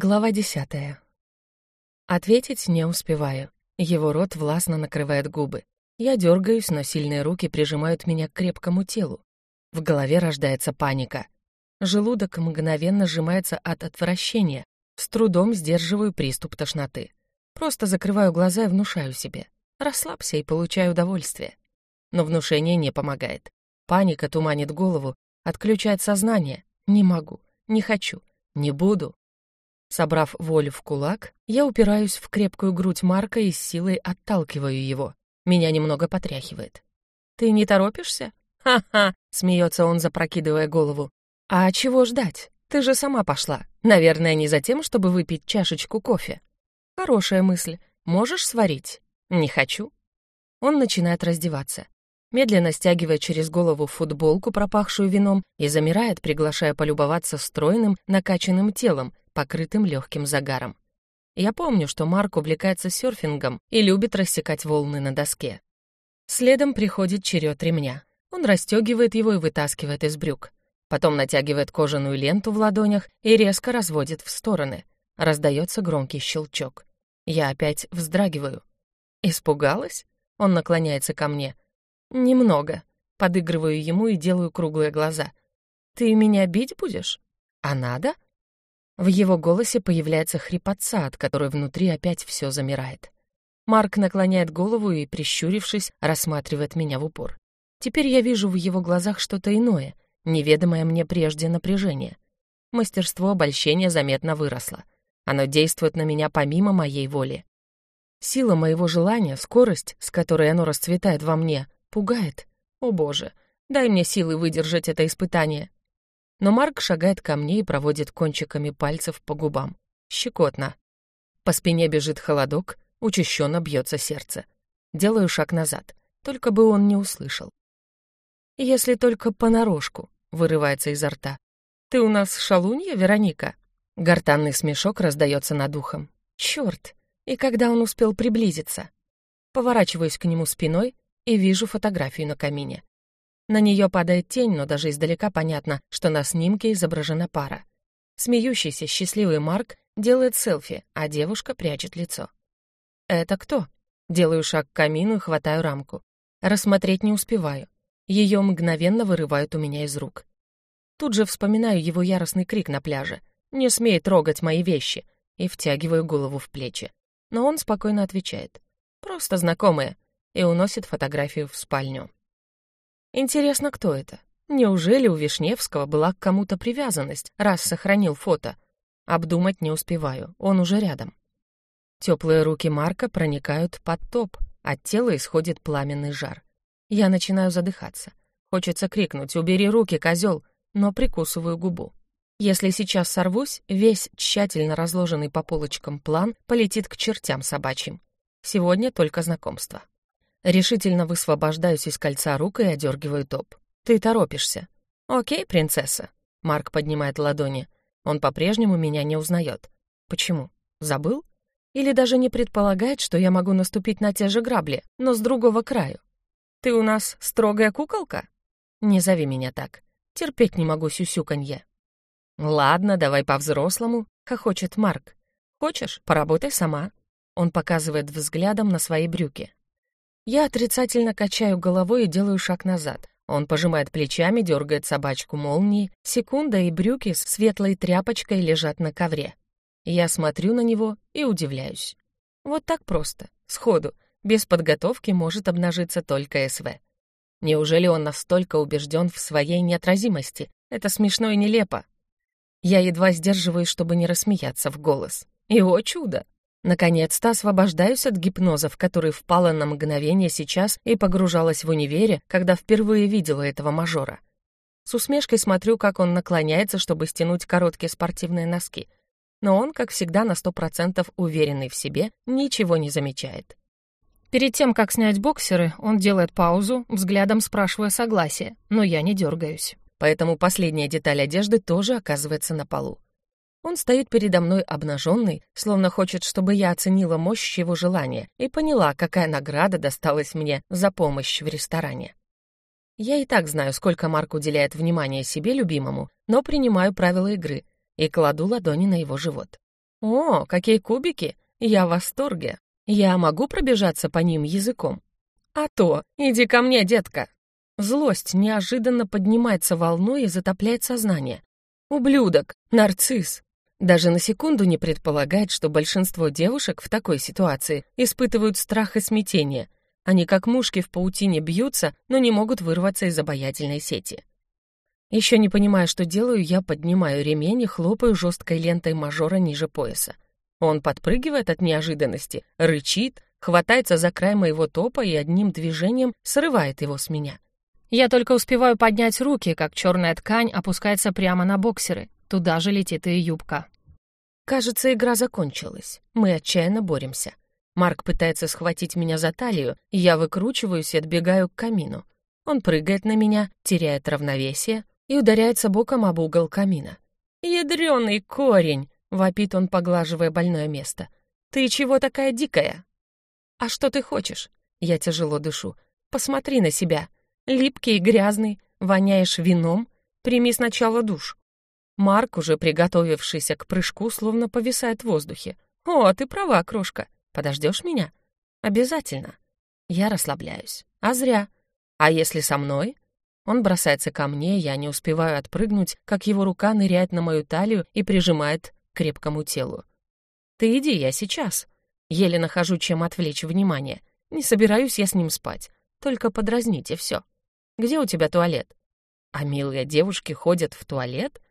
Глава десятая. Ответить не успеваю. Его рот властно накрывает губы. Я дергаюсь, но сильные руки прижимают меня к крепкому телу. В голове рождается паника. Желудок мгновенно сжимается от отвращения. С трудом сдерживаю приступ тошноты. Просто закрываю глаза и внушаю себе. Расслабься и получай удовольствие. Но внушение не помогает. Паника туманит голову, отключает сознание. Не могу, не хочу, не буду, Собрав волю в кулак, я упираюсь в крепкую грудь Марка и с силой отталкиваю его. Меня немного потряхивает. «Ты не торопишься?» «Ха-ха!» — смеется он, запрокидывая голову. «А чего ждать? Ты же сама пошла. Наверное, не за тем, чтобы выпить чашечку кофе». «Хорошая мысль. Можешь сварить?» «Не хочу». Он начинает раздеваться. Медленно стягивая через голову футболку, пропахшую вином, и замирает, приглашая полюбоваться стройным, накачанным телом, покрытым легким загаром. Я помню, что Марк увлекается серфингом и любит рассекать волны на доске. Следом приходит черед ремня. Он расстегивает его и вытаскивает из брюк. Потом натягивает кожаную ленту в ладонях и резко разводит в стороны. Раздается громкий щелчок. Я опять вздрагиваю. «Испугалась?» Он наклоняется ко мне. «Немного». Подыгрываю ему и делаю круглые глаза. «Ты меня бить будешь?» «А надо?» В его голосе появляется хрипотца, от которой внутри опять все замирает. Марк наклоняет голову и, прищурившись, рассматривает меня в упор. Теперь я вижу в его глазах что-то иное, неведомое мне прежде напряжение. Мастерство обольщения заметно выросло. Оно действует на меня помимо моей воли. Сила моего желания, скорость, с которой оно расцветает во мне, пугает. О боже, дай мне силы выдержать это испытание. Но Марк шагает ко мне и проводит кончиками пальцев по губам. Щекотно. По спине бежит холодок, учащенно бьется сердце. Делаю шаг назад, только бы он не услышал. «Если только понарошку», — вырывается изо рта. «Ты у нас шалунья, Вероника?» Гортанный смешок раздается над ухом. «Чёрт! И когда он успел приблизиться?» Поворачиваюсь к нему спиной и вижу фотографию на камине. На нее падает тень, но даже издалека понятно, что на снимке изображена пара. Смеющийся, счастливый Марк делает селфи, а девушка прячет лицо. «Это кто?» Делаю шаг к камину и хватаю рамку. Рассмотреть не успеваю. Ее мгновенно вырывают у меня из рук. Тут же вспоминаю его яростный крик на пляже. «Не смей трогать мои вещи!» и втягиваю голову в плечи. Но он спокойно отвечает. «Просто знакомые» и уносит фотографию в спальню. Интересно, кто это? Неужели у Вишневского была к кому-то привязанность, раз сохранил фото? Обдумать не успеваю, он уже рядом. Теплые руки Марка проникают под топ, от тела исходит пламенный жар. Я начинаю задыхаться. Хочется крикнуть «Убери руки, козел!», но прикусываю губу. Если сейчас сорвусь, весь тщательно разложенный по полочкам план полетит к чертям собачьим. Сегодня только знакомство. Решительно высвобождаюсь из кольца рук и одергиваю топ. «Ты торопишься». «Окей, принцесса». Марк поднимает ладони. Он по-прежнему меня не узнает. Почему? Забыл? Или даже не предполагает, что я могу наступить на те же грабли, но с другого краю? Ты у нас строгая куколка? Не зови меня так. Терпеть не могу сюсюканье. Ладно, давай по-взрослому, хохочет Марк. Хочешь, поработай сама. Он показывает взглядом на свои брюки. Я отрицательно качаю головой и делаю шаг назад. Он пожимает плечами, дергает собачку молнией. Секунда, и брюки с светлой тряпочкой лежат на ковре. Я смотрю на него и удивляюсь. Вот так просто, сходу, без подготовки может обнажиться только СВ. Неужели он настолько убежден в своей неотразимости? Это смешно и нелепо. Я едва сдерживаюсь, чтобы не рассмеяться в голос. И, о чудо, Наконец-то освобождаюсь от гипноза, в который впала на мгновение сейчас и погружалась в универе, когда впервые видела этого мажора. С усмешкой смотрю, как он наклоняется, чтобы стянуть короткие спортивные носки. Но он, как всегда, на сто процентов уверенный в себе, ничего не замечает. Перед тем, как снять боксеры, он делает паузу, взглядом спрашивая согласие, но я не дергаюсь. Поэтому последняя деталь одежды тоже оказывается на полу. Он стоит передо мной обнаженный, словно хочет, чтобы я оценила мощь его желания и поняла, какая награда досталась мне за помощь в ресторане. Я и так знаю, сколько Марк уделяет внимания себе любимому, но принимаю правила игры и кладу ладони на его живот. О, какие кубики! Я в восторге. Я могу пробежаться по ним языком? А то, иди ко мне, детка. Злость неожиданно поднимается волной и затопляет сознание. Ублюдок, нарцисс. Даже на секунду не предполагает, что большинство девушек в такой ситуации испытывают страх и смятение. Они как мушки в паутине бьются, но не могут вырваться из обаятельной сети. Еще не понимая, что делаю, я поднимаю ремень и хлопаю жесткой лентой мажора ниже пояса. Он подпрыгивает от неожиданности, рычит, хватается за край моего топа и одним движением срывает его с меня. Я только успеваю поднять руки, как черная ткань опускается прямо на боксеры. Туда же летит и юбка. Кажется, игра закончилась. Мы отчаянно боремся. Марк пытается схватить меня за талию, я выкручиваюсь и отбегаю к камину. Он прыгает на меня, теряет равновесие, и ударяется боком об угол камина. «Ядрёный корень!» — вопит он, поглаживая больное место. «Ты чего такая дикая?» «А что ты хочешь?» Я тяжело дышу. «Посмотри на себя. Липкий и грязный, воняешь вином. Прими сначала душ». Марк, уже приготовившийся к прыжку, словно повисает в воздухе. «О, ты права, крошка. Подождешь меня?» «Обязательно». Я расслабляюсь. А зря. А если со мной? Он бросается ко мне, я не успеваю отпрыгнуть, как его рука ныряет на мою талию и прижимает к крепкому телу. «Ты иди, я сейчас». Еле нахожу, чем отвлечь внимание. Не собираюсь я с ним спать. Только подразните все. Где у тебя туалет? А милые девушки ходят в туалет?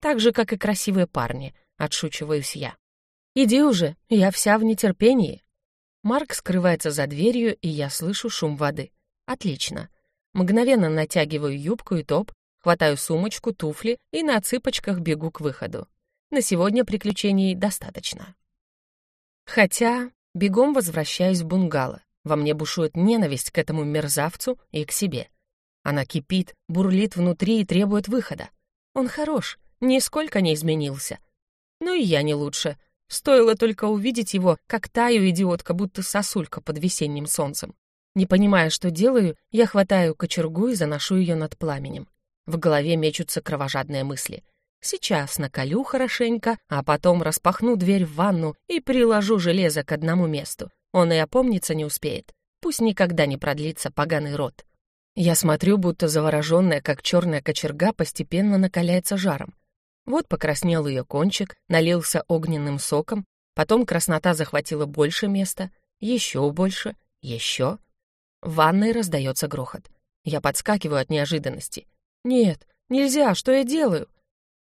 Так же, как и красивые парни, отшучиваюсь я. Иди уже, я вся в нетерпении. Марк скрывается за дверью, и я слышу шум воды. Отлично. Мгновенно натягиваю юбку и топ, хватаю сумочку, туфли и на цыпочках бегу к выходу. На сегодня приключений достаточно. Хотя бегом возвращаюсь в бунгало. Во мне бушует ненависть к этому мерзавцу и к себе. Она кипит, бурлит внутри и требует выхода. Он хорош, нисколько не изменился. Ну и я не лучше. Стоило только увидеть его, как таю идиотка, будто сосулька под весенним солнцем. Не понимая, что делаю, я хватаю кочергу и заношу ее над пламенем. В голове мечутся кровожадные мысли. Сейчас наколю хорошенько, а потом распахну дверь в ванну и приложу железо к одному месту. Он и опомниться не успеет. Пусть никогда не продлится поганый рот. Я смотрю, будто завороженная, как черная кочерга, постепенно накаляется жаром. Вот покраснел ее кончик, налился огненным соком, потом краснота захватила больше места, еще больше, еще. В ванной раздается грохот. Я подскакиваю от неожиданности. «Нет, нельзя, что я делаю?»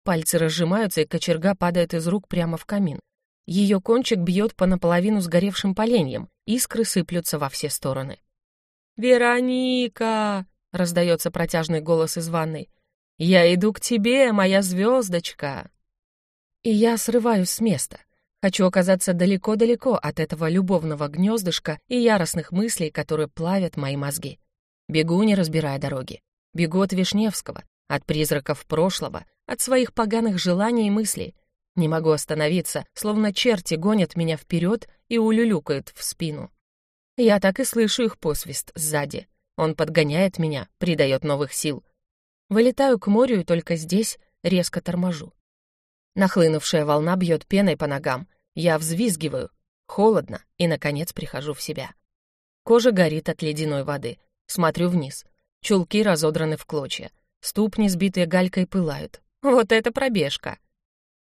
Пальцы разжимаются, и кочерга падает из рук прямо в камин. Ее кончик бьет по наполовину сгоревшим поленьям, искры сыплются во все стороны. «Вероника!» — раздается протяжный голос из ванной. «Я иду к тебе, моя звездочка!» И я срываюсь с места. Хочу оказаться далеко-далеко от этого любовного гнездышка и яростных мыслей, которые плавят мои мозги. Бегу, не разбирая дороги. Бегу от Вишневского, от призраков прошлого, от своих поганых желаний и мыслей. Не могу остановиться, словно черти гонят меня вперед и улюлюкают в спину. Я так и слышу их посвист сзади. Он подгоняет меня, придает новых сил. Вылетаю к морю и только здесь резко торможу. Нахлынувшая волна бьет пеной по ногам. Я взвизгиваю. Холодно, и, наконец, прихожу в себя. Кожа горит от ледяной воды. Смотрю вниз. Чулки разодраны в клочья. Ступни, сбитые галькой, пылают. Вот это пробежка!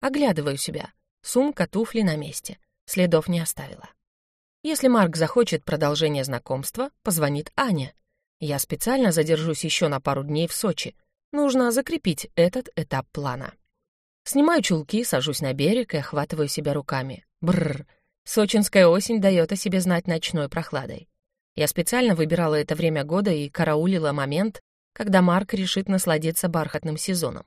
Оглядываю себя. Сумка, туфли на месте. Следов не оставила. Если Марк захочет продолжение знакомства, позвонит Аня. Я специально задержусь еще на пару дней в Сочи. Нужно закрепить этот этап плана. Снимаю чулки, сажусь на берег и охватываю себя руками. Бррр. Сочинская осень дает о себе знать ночной прохладой. Я специально выбирала это время года и караулила момент, когда Марк решит насладиться бархатным сезоном.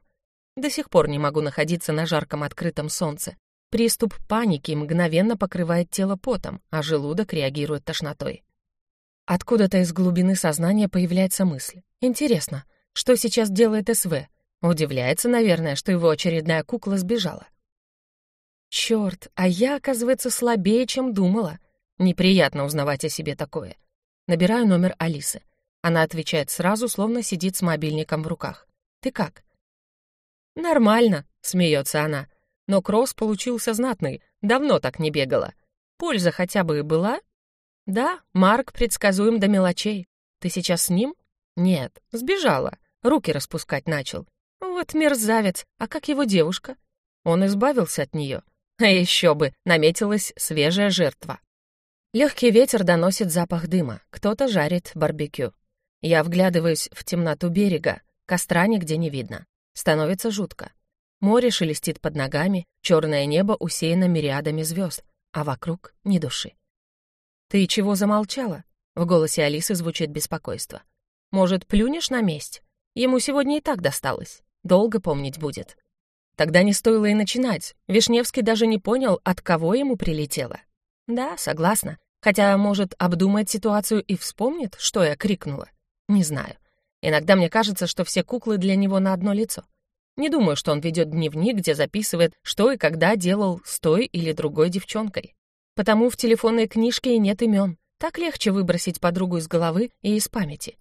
До сих пор не могу находиться на жарком открытом солнце. Приступ паники мгновенно покрывает тело потом, а желудок реагирует тошнотой. Откуда-то из глубины сознания появляется мысль. Интересно, что сейчас делает СВ? Удивляется, наверное, что его очередная кукла сбежала. Черт, а я, оказывается, слабее, чем думала. Неприятно узнавать о себе такое. Набираю номер Алисы. Она отвечает сразу, словно сидит с мобильником в руках. «Ты как?» «Нормально», — смеется она. «Но кросс получился знатный. Давно так не бегала. Польза хотя бы была? Да, Марк предсказуем до мелочей. Ты сейчас с ним? Нет, сбежала. Руки распускать начал. Вот мерзавец. А как его девушка? Он избавился от нее. А еще бы, наметилась свежая жертва. Легкий ветер доносит запах дыма. Кто-то жарит барбекю. Я вглядываюсь в темноту берега. Костра нигде не видно. Становится жутко. Море шелестит под ногами, черное небо усеяно мириадами звезд, а вокруг ни души. «Ты чего замолчала?» В голосе Алисы звучит беспокойство. «Может, плюнешь на месть? Ему сегодня и так досталось. Долго помнить будет». Тогда не стоило и начинать. Вишневский даже не понял, от кого ему прилетело. Да, согласна. Хотя, может, обдумает ситуацию и вспомнит, что я крикнула. Не знаю. Иногда мне кажется, что все куклы для него на одно лицо. Не думаю, что он ведет дневник, где записывает, что и когда делал с той или другой девчонкой. Потому в телефонной книжке и нет имен. Так легче выбросить подругу из головы и из памяти.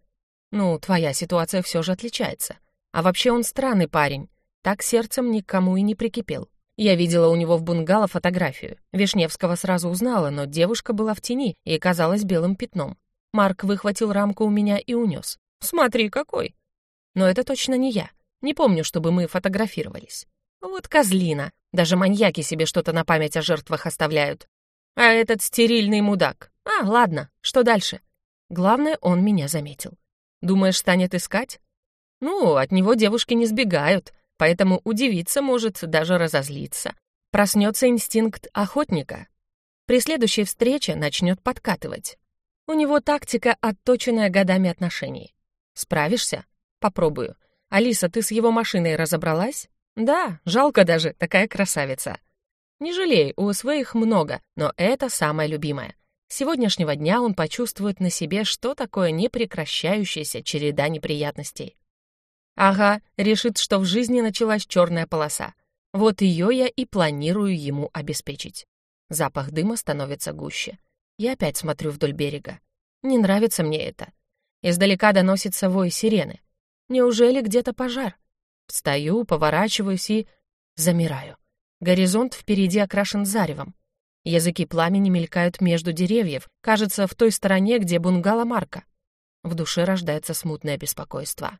Ну, твоя ситуация все же отличается. А вообще он странный парень. Так сердцем никому и не прикипел. Я видела у него в бунгало фотографию. Вишневского сразу узнала, но девушка была в тени и казалась белым пятном. Марк выхватил рамку у меня и унес. «Смотри, какой!» Но это точно не я. Не помню, чтобы мы фотографировались. Вот козлина. Даже маньяки себе что-то на память о жертвах оставляют. А этот стерильный мудак. А, ладно, что дальше? Главное, он меня заметил. Думаешь, станет искать? Ну, от него девушки не сбегают, поэтому удивиться может, даже разозлиться. Проснется инстинкт охотника. При следующей встрече начнет подкатывать. У него тактика, отточенная годами отношений. Справишься? Попробую. Алиса, ты с его машиной разобралась? Да, жалко даже, такая красавица. Не жалей, у СВ их много, но это самое любимое. Сегодняшнего дня он почувствует на себе, что такое непрекращающаяся череда неприятностей. Ага, решит, что в жизни началась черная полоса. Вот ее я и планирую ему обеспечить. Запах дыма становится гуще. Я опять смотрю вдоль берега. Не нравится мне это. Издалека доносится вой сирены. Неужели где-то пожар? Встаю, поворачиваюсь и... замираю. Горизонт впереди окрашен заревом. Языки пламени мелькают между деревьев, кажется, в той стороне, где бунгало Марка. В душе рождается смутное беспокойство.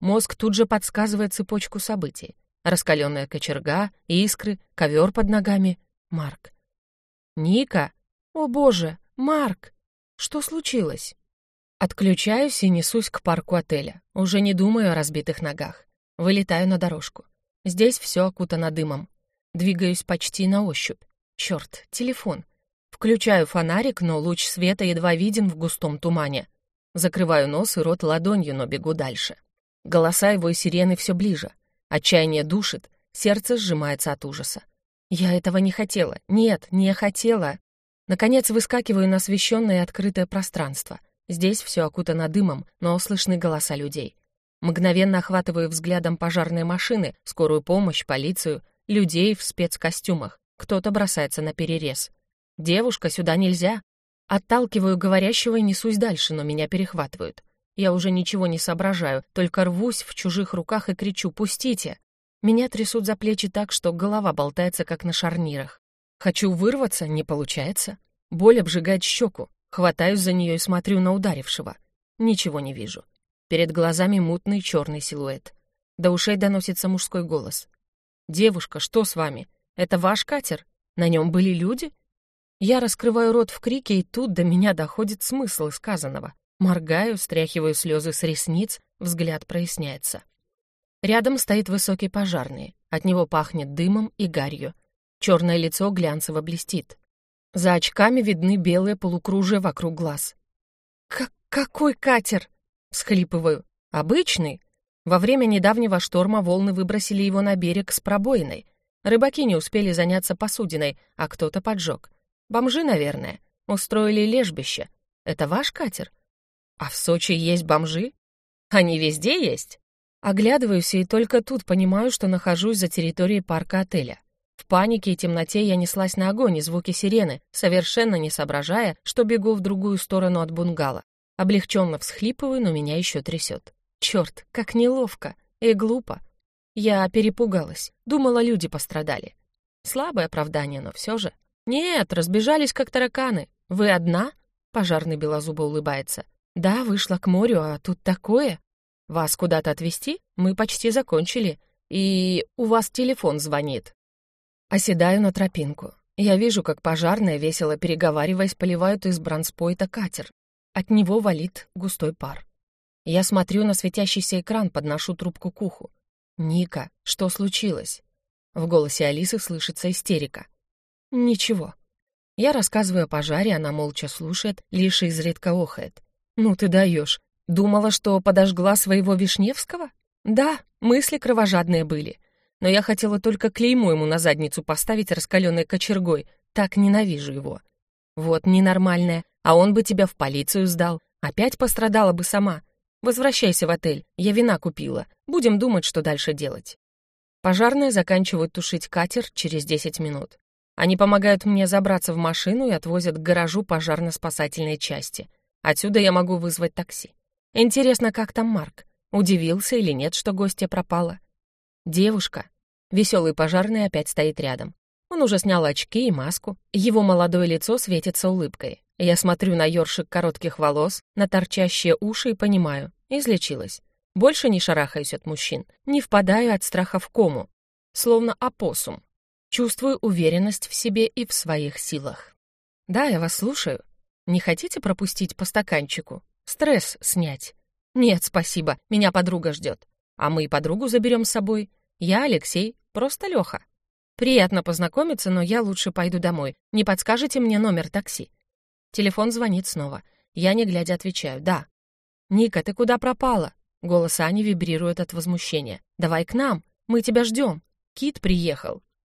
Мозг тут же подсказывает цепочку событий. Раскаленная кочерга, искры, ковер под ногами. Марк. «Ника! О боже! Марк! Что случилось?» Отключаюсь и несусь к парку отеля. Уже не думаю о разбитых ногах. Вылетаю на дорожку. Здесь все окутано дымом. Двигаюсь почти на ощупь. Черт, телефон. Включаю фонарик, но луч света едва виден в густом тумане. Закрываю нос и рот ладонью, но бегу дальше. Голоса его и сирены все ближе. Отчаяние душит, сердце сжимается от ужаса. Я этого не хотела. Нет, не хотела. Наконец выскакиваю на освещенное открытое пространство — Здесь все окутано дымом, но слышны голоса людей. Мгновенно охватываю взглядом пожарные машины, скорую помощь, полицию, людей в спецкостюмах. Кто-то бросается на перерез. «Девушка, сюда нельзя!» Отталкиваю говорящего и несусь дальше, но меня перехватывают. Я уже ничего не соображаю, только рвусь в чужих руках и кричу «Пустите!». Меня трясут за плечи так, что голова болтается, как на шарнирах. Хочу вырваться, не получается. Боль обжигает щеку. Хватаюсь за нее и смотрю на ударившего. Ничего не вижу. Перед глазами мутный черный силуэт. До ушей доносится мужской голос. «Девушка, что с вами? Это ваш катер? На нем были люди?» Я раскрываю рот в крике, и тут до меня доходит смысл сказанного. Моргаю, стряхиваю слезы с ресниц, взгляд проясняется. Рядом стоит высокий пожарный. От него пахнет дымом и гарью. Черное лицо глянцево блестит. За очками видны белые полукружия вокруг глаз. «Как какой катер?» — всхлипываю. «Обычный. Во время недавнего шторма волны выбросили его на берег с пробоиной. Рыбаки не успели заняться посудиной, а кто-то поджег. Бомжи, наверное, устроили лежбище. Это ваш катер? А в Сочи есть бомжи? Они везде есть?» Оглядываюсь и только тут понимаю, что нахожусь за территорией парка отеля. В панике и темноте я неслась на огонь и звуки сирены, совершенно не соображая, что бегу в другую сторону от бунгало. Облегченно всхлипываю, но меня еще трясет. Черт, как неловко и глупо. Я перепугалась, думала, люди пострадали. Слабое оправдание, но все же. «Нет, разбежались как тараканы. Вы одна?» Пожарный белозубо улыбается. «Да, вышла к морю, а тут такое. Вас куда-то отвезти? Мы почти закончили. И у вас телефон звонит». Оседаю на тропинку. Я вижу, как пожарные, весело переговариваясь, поливают из бронспойта катер. От него валит густой пар. Я смотрю на светящийся экран, подношу трубку к уху. «Ника, что случилось?» В голосе Алисы слышится истерика. «Ничего». Я рассказываю о пожаре, она молча слушает, лишь изредка охает. «Ну ты даешь. Думала, что подожгла своего Вишневского?» «Да, мысли кровожадные были. Но я хотела только клеймо ему на задницу поставить раскаленной кочергой. Так ненавижу его. Вот ненормальная. А он бы тебя в полицию сдал. Опять пострадала бы сама. Возвращайся в отель. Я вина купила. Будем думать, что дальше делать». Пожарные заканчивают тушить катер через 10 минут. Они помогают мне забраться в машину и отвозят к гаражу пожарно-спасательной части. Отсюда я могу вызвать такси. Интересно, как там Марк? Удивился или нет, что гостья пропала? Девушка. Веселый пожарный опять стоит рядом. Он уже снял очки и маску. Его молодое лицо светится улыбкой. Я смотрю на ёршик коротких волос, на торчащие уши и понимаю, излечилась. Больше не шарахаюсь от мужчин, не впадаю от страха в кому, словно опоссум. Чувствую уверенность в себе и в своих силах. Да, я вас слушаю. Не хотите пропустить по стаканчику? Стресс снять? Нет, спасибо, меня подруга ждет. А мы и подругу заберем с собой. Я Алексей, просто Леха. Приятно познакомиться, но я лучше пойду домой. Не подскажете мне номер такси? Телефон звонит снова. Я, не глядя, отвечаю «да». «Ника, ты куда пропала?» Голос Ани вибрирует от возмущения. «Давай к нам, мы тебя ждем. Кит приехал,